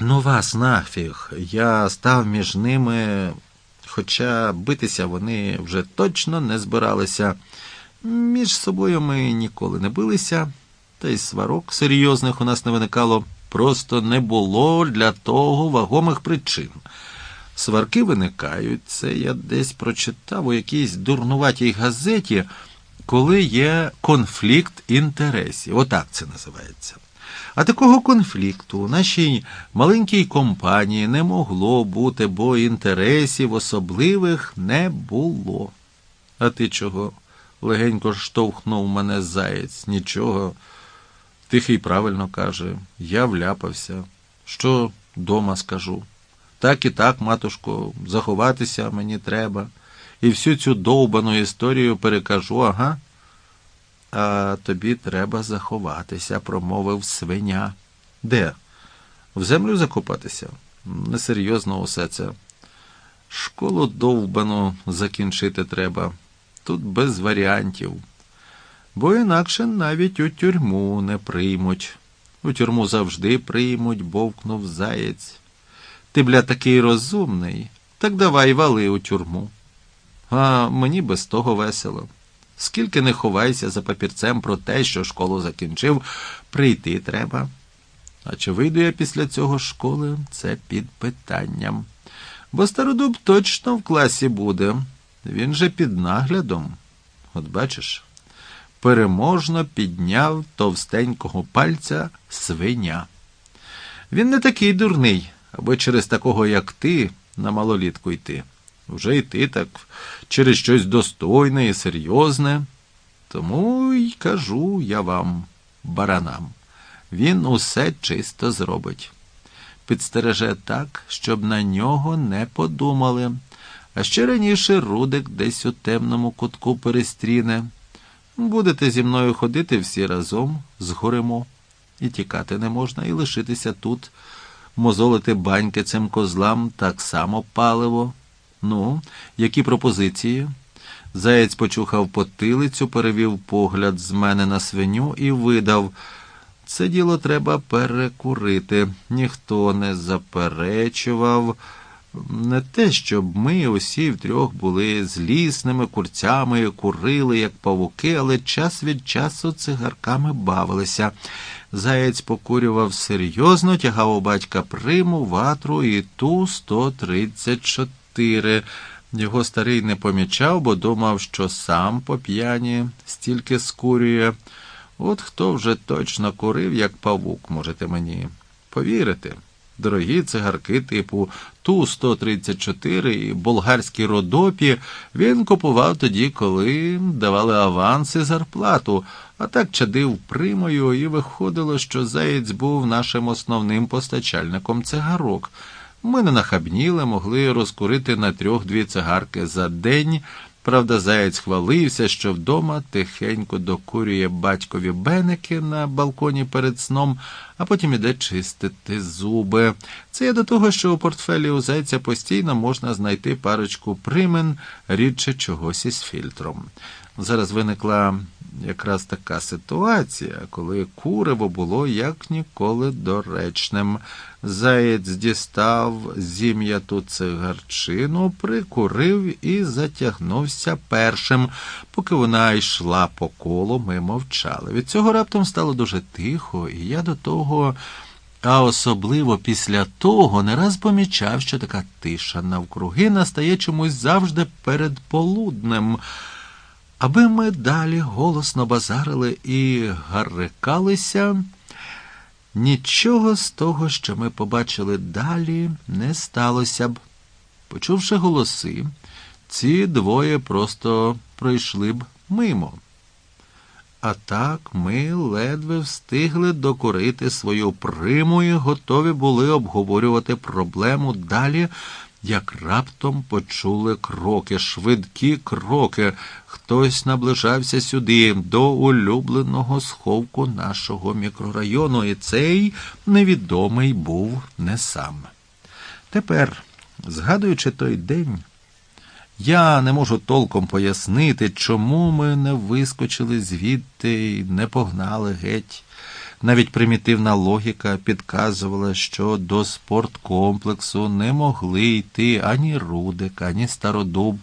Ну, вас нафіг. Я став між ними, хоча битися вони вже точно не збиралися. Між собою ми ніколи не билися, та й сварок серйозних у нас не виникало. Просто не було для того вагомих причин. Сварки виникають, це я десь прочитав у якійсь дурнуватій газеті, коли є конфлікт інтересів. Отак це називається. А такого конфлікту у нашій маленькій компанії не могло бути, бо інтересів особливих не було. А ти чого? легенько штовхнув мене заєць. Нічого. Тихий правильно каже, я вляпався. Що дома скажу? Так і так, матушко, заховатися мені треба. І всю цю довбану історію перекажу, ага. А тобі треба заховатися, промовив свиня. Де? В землю закопатися? Несерйозно усе це. Школу довбану закінчити треба. Тут без варіантів. Бо інакше навіть у тюрму не приймуть. У тюрму завжди приймуть, бовкнув заєць. Ти, бля, такий розумний, так давай вали у тюрму. А мені без того весело. Скільки не ховайся за папірцем про те, що школу закінчив, прийти треба. А чи вийду я після цього школи, це під питанням. Бо стародуб точно в класі буде. Він же під наглядом. От бачиш, переможно підняв товстенького пальця свиня. Він не такий дурний, аби через такого, як ти, на малолітку йти. Вже йти так через щось достойне і серйозне. Тому й кажу я вам, баранам, він усе чисто зробить. Підстереже так, щоб на нього не подумали. А ще раніше Рудик десь у темному кутку перестріне. Будете зі мною ходити всі разом, згоримо. І тікати не можна, і лишитися тут, мозолити баньки цим козлам так само паливо. Ну, які пропозиції? Заєць почухав потилицю, перевів погляд з мене на свиню і видав. Це діло треба перекурити. Ніхто не заперечував. Не те, щоб ми усі втрьох були злісними курцями, курили, як павуки, але час від часу цигарками бавилися. Заєць покурював серйозно, тягав у батька приму, ватру і ту 134. Його старий не помічав, бо думав, що сам по п'яні стільки скурює. От хто вже точно курив, як павук, можете мені повірити. Дорогі цигарки типу Ту-134 і болгарські родопі він купував тоді, коли давали аванс і зарплату, а так чадив примою, і виходило, що заєць був нашим основним постачальником цигарок. Ми не нахабніли, могли розкурити на трьох-дві цигарки за день. Правда, заєць хвалився, що вдома тихенько докурює батькові беники на балконі перед сном, а потім іде чистити зуби. Це я до того, що у портфелі у зайця постійно можна знайти парочку примен, рідше чогось із фільтром. Зараз виникла якраз така ситуація, коли куриво було як ніколи доречним. Заєць дістав зім'яту цигарчину, прикурив і затягнувся першим. Поки вона йшла по колу, ми мовчали. Від цього раптом стало дуже тихо, і я до того. А особливо після того не раз помічав, що така тиша навкруги настає чомусь завжди перед полуднем. Аби ми далі голосно базарили і гарикалися, нічого з того, що ми побачили далі, не сталося б. Почувши голоси, ці двоє просто пройшли б мимо. А так ми ледве встигли докорити свою приму і готові були обговорювати проблему далі як раптом почули кроки, швидкі кроки. Хтось наближався сюди, до улюбленого сховку нашого мікрорайону, і цей невідомий був не сам. Тепер, згадуючи той день, я не можу толком пояснити, чому ми не вискочили звідти і не погнали геть. Навіть примітивна логіка підказувала, що до спорткомплексу не могли йти ані Рудик, ані Стародуб.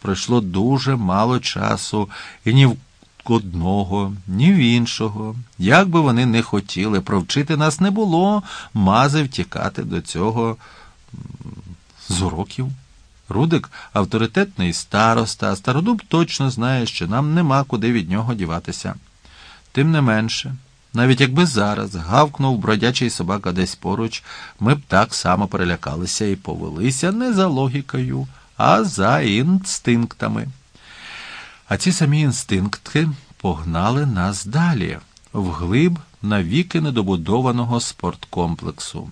Пройшло дуже мало часу, і ні в одного, ні в іншого. Як би вони не хотіли, провчити нас не було, мази втікати до цього з уроків. Рудик авторитетний староста, а стародуб точно знає, що нам нема куди від нього діватися. Тим не менше, навіть якби зараз гавкнув бродячий собака десь поруч, ми б так само перелякалися і повелися не за логікою, а за інстинктами. А ці самі інстинкти погнали нас далі, вглиб навіки недобудованого спорткомплексу,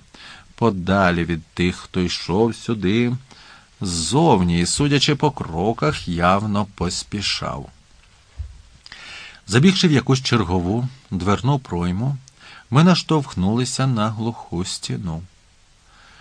подалі від тих, хто йшов сюди, ззовні судячи по кроках, явно поспішав. Забігши в якусь чергову дверну пройму, ми наштовхнулися на глуху стіну.